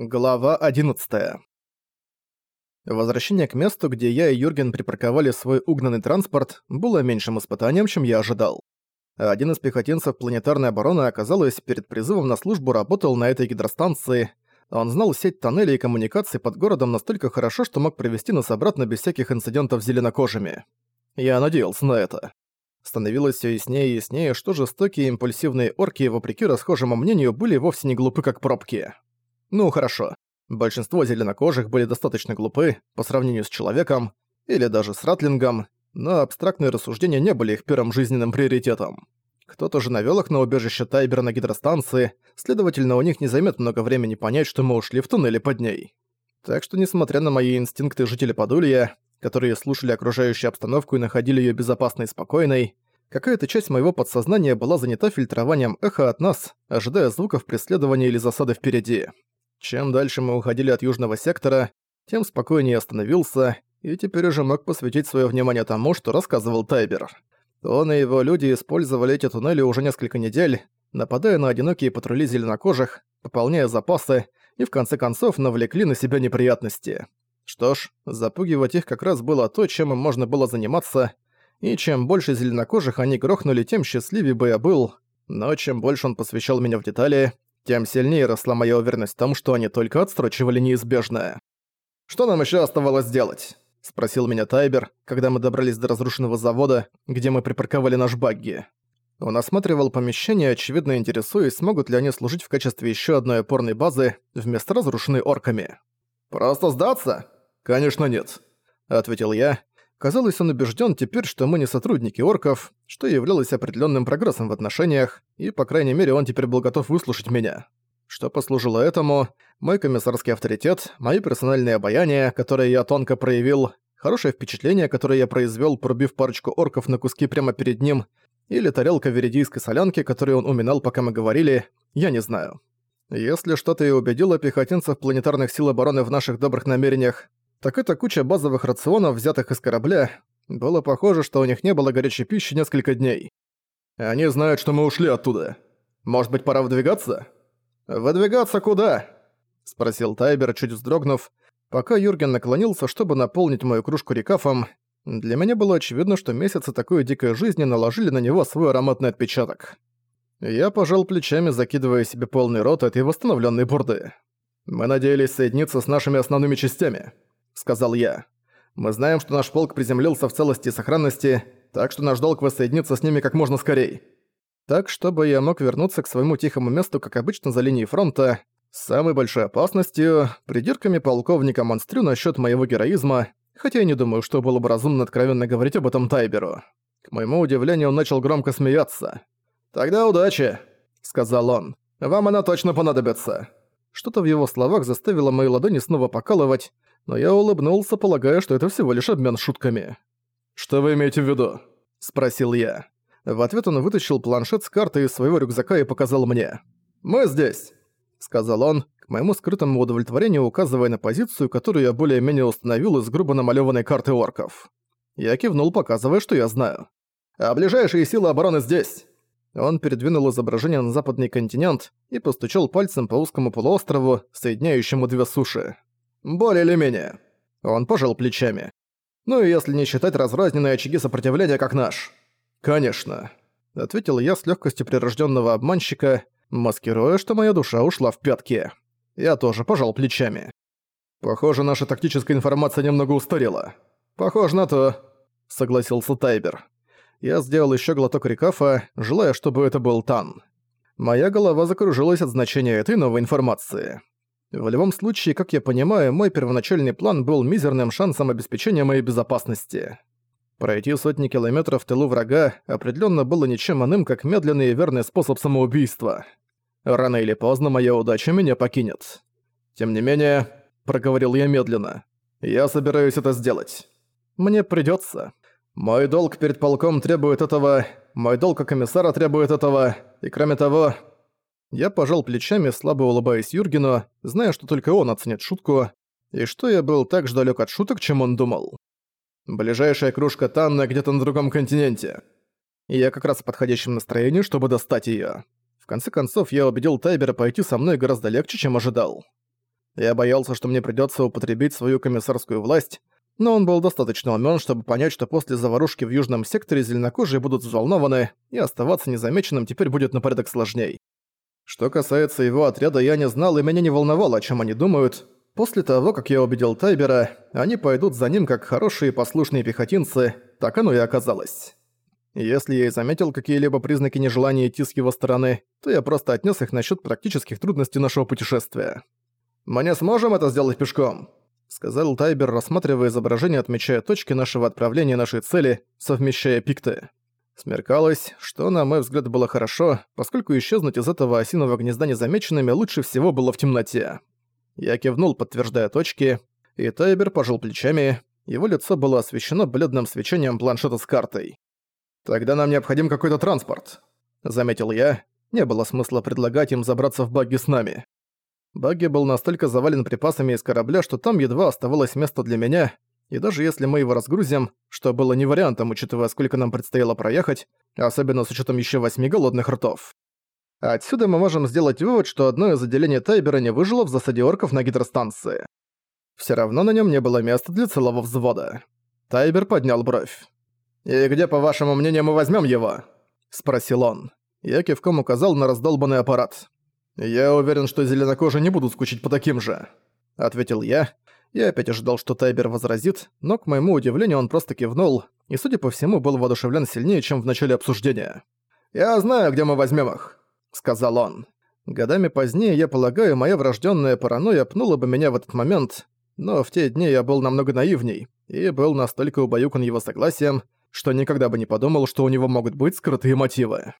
Глава 11. Возвращение к месту, где я и Юрген припарковали свой угнанный транспорт, было меньшим испытанием, чем я ожидал. Один из пехотинцев планетарной обороны, оказалось, перед призывом на службу работал на этой гидростанции. Он знал сеть тоннелей и коммуникаций под городом настолько хорошо, что мог привести нас обратно без всяких инцидентов с зеленокожими. Я надеялся на это. Становилось все яснее и яснее, что жестокие импульсивные орки, вопреки расхожему мнению, были вовсе не глупы как пробки. Ну, хорошо. Большинство зеленокожих были достаточно глупы по сравнению с человеком, или даже с ратлингом, но абстрактные рассуждения не были их первым жизненным приоритетом. Кто-то же навёл их на убежище Тайбера на гидростанции, следовательно, у них не займет много времени понять, что мы ушли в туннеле под ней. Так что, несмотря на мои инстинкты жителя Подулья, которые слушали окружающую обстановку и находили её безопасной и спокойной, какая-то часть моего подсознания была занята фильтрованием эха от нас, ожидая звуков преследования или засады впереди. Чем дальше мы уходили от южного сектора, тем спокойнее остановился, и теперь уже мог посвятить свое внимание тому, что рассказывал Тайбер. Он и его люди использовали эти туннели уже несколько недель, нападая на одинокие патрули зеленокожих, пополняя запасы и в конце концов навлекли на себя неприятности. Что ж, запугивать их как раз было то, чем им можно было заниматься, и чем больше зеленокожих они грохнули, тем счастливее бы я был, но чем больше он посвящал меня в детали, тем сильнее росла моя уверенность в том, что они только отстрочивали неизбежное. «Что нам еще оставалось делать?» — спросил меня Тайбер, когда мы добрались до разрушенного завода, где мы припарковали наш багги. Он осматривал помещение, очевидно интересуясь, смогут ли они служить в качестве еще одной опорной базы вместо разрушенной орками. «Просто сдаться?» «Конечно нет», — ответил я, Казалось, он убежден теперь, что мы не сотрудники орков, что являлось определенным прогрессом в отношениях, и, по крайней мере, он теперь был готов выслушать меня. Что послужило этому, мой комиссарский авторитет, мои персональные обаяния, которые я тонко проявил, хорошее впечатление, которое я произвел, пробив парочку орков на куски прямо перед ним, или тарелка веридийской солянки, которую он уминал, пока мы говорили, я не знаю. Если что-то и убедило пехотинцев планетарных сил обороны в наших добрых намерениях, так это куча базовых рационов, взятых из корабля. Было похоже, что у них не было горячей пищи несколько дней. Они знают, что мы ушли оттуда. Может быть, пора выдвигаться? «Выдвигаться куда?» — спросил Тайбер, чуть вздрогнув, пока Юрген наклонился, чтобы наполнить мою кружку рекафом. Для меня было очевидно, что месяцы такой дикой жизни наложили на него свой ароматный отпечаток. Я пожал плечами, закидывая себе полный рот этой восстановленной бурды. Мы надеялись соединиться с нашими основными частями сказал я. «Мы знаем, что наш полк приземлился в целости и сохранности, так что наш долг воссоединиться с ними как можно скорей. Так, чтобы я мог вернуться к своему тихому месту, как обычно, за линией фронта, с самой большой опасностью, придирками полковника Монстрю насчет моего героизма, хотя я не думаю, что было бы разумно откровенно говорить об этом Тайберу. К моему удивлению, он начал громко смеяться. «Тогда удачи», — сказал он. «Вам она точно понадобится». Что-то в его словах заставило мои ладони снова покалывать, но я улыбнулся, полагая, что это всего лишь обмен шутками. «Что вы имеете в виду?» – спросил я. В ответ он вытащил планшет с картой из своего рюкзака и показал мне. «Мы здесь», – сказал он, к моему скрытому удовлетворению указывая на позицию, которую я более-менее установил из грубо намалёванной карты орков. Я кивнул, показывая, что я знаю. «А ближайшие силы обороны здесь!» Он передвинул изображение на западный континент и постучал пальцем по узкому полуострову, соединяющему две суши. «Более или менее». Он пожал плечами. «Ну и если не считать разрозненные очаги сопротивления, как наш». «Конечно», — ответил я с легкостью прирожденного обманщика, маскируя, что моя душа ушла в пятки. Я тоже пожал плечами. «Похоже, наша тактическая информация немного устарела». «Похоже на то», — согласился Тайбер. Я сделал еще глоток рекафа, желая, чтобы это был Тан. Моя голова закружилась от значения этой новой информации. В любом случае, как я понимаю, мой первоначальный план был мизерным шансом обеспечения моей безопасности. Пройти сотни километров в тылу врага определенно было ничем иным, как медленный и верный способ самоубийства. Рано или поздно моя удача меня покинет. Тем не менее, проговорил я медленно, я собираюсь это сделать. Мне придется. Мой долг перед полком требует этого, мой долг как комиссара требует этого, и кроме того, я пожал плечами, слабо улыбаясь Юргену, зная, что только он оценит шутку, и что я был так же далёк от шуток, чем он думал. Ближайшая кружка Танна где-то на другом континенте. И я как раз в подходящем настроении, чтобы достать её. В конце концов, я убедил Тайбера пойти со мной гораздо легче, чем ожидал. Я боялся, что мне придётся употребить свою комиссарскую власть, но он был достаточно умён, чтобы понять, что после заварушки в южном секторе зеленокожие будут взволнованы, и оставаться незамеченным теперь будет на порядок сложней. Что касается его отряда, я не знал, и меня не волновало, о чём они думают. После того, как я убедил Тайбера, они пойдут за ним как хорошие послушные пехотинцы, так оно и оказалось. Если я и заметил какие-либо признаки нежелания идти с его стороны, то я просто отнес их насчет практических трудностей нашего путешествия. «Мы не сможем это сделать пешком», — сказал Тайбер, рассматривая изображение, отмечая точки нашего отправления нашей цели, совмещая пикты. Смеркалось, что, на мой взгляд, было хорошо, поскольку исчезнуть из этого осиного гнезда незамеченными лучше всего было в темноте. Я кивнул, подтверждая точки, и Тайбер пожал плечами, его лицо было освещено бледным свечением планшета с картой. «Тогда нам необходим какой-то транспорт», — заметил я. Не было смысла предлагать им забраться в багги с нами. Багги был настолько завален припасами из корабля, что там едва оставалось место для меня, и даже если мы его разгрузим, что было не вариантом, учитывая, сколько нам предстояло проехать, особенно с учетом еще восьми голодных ртов. Отсюда мы можем сделать вывод, что одно из отделений Тайбера не выжило в засаде орков на гидростанции. Все равно на нем не было места для целого взвода. Тайбер поднял бровь. «И где, по вашему мнению, мы возьмем его?» – спросил он. Я кивком указал на раздолбанный аппарат. «Я уверен, что зеленокожие не будут скучить по таким же», – ответил я. Я опять ожидал, что Тайбер возразит, но, к моему удивлению, он просто кивнул, и, судя по всему, был воодушевлен сильнее, чем в начале обсуждения. «Я знаю, где мы возьмем их», — сказал он. Годами позднее, я полагаю, моя врожденная паранойя пнула бы меня в этот момент, но в те дни я был намного наивней и был настолько убаюкан его согласием, что никогда бы не подумал, что у него могут быть скрытые мотивы.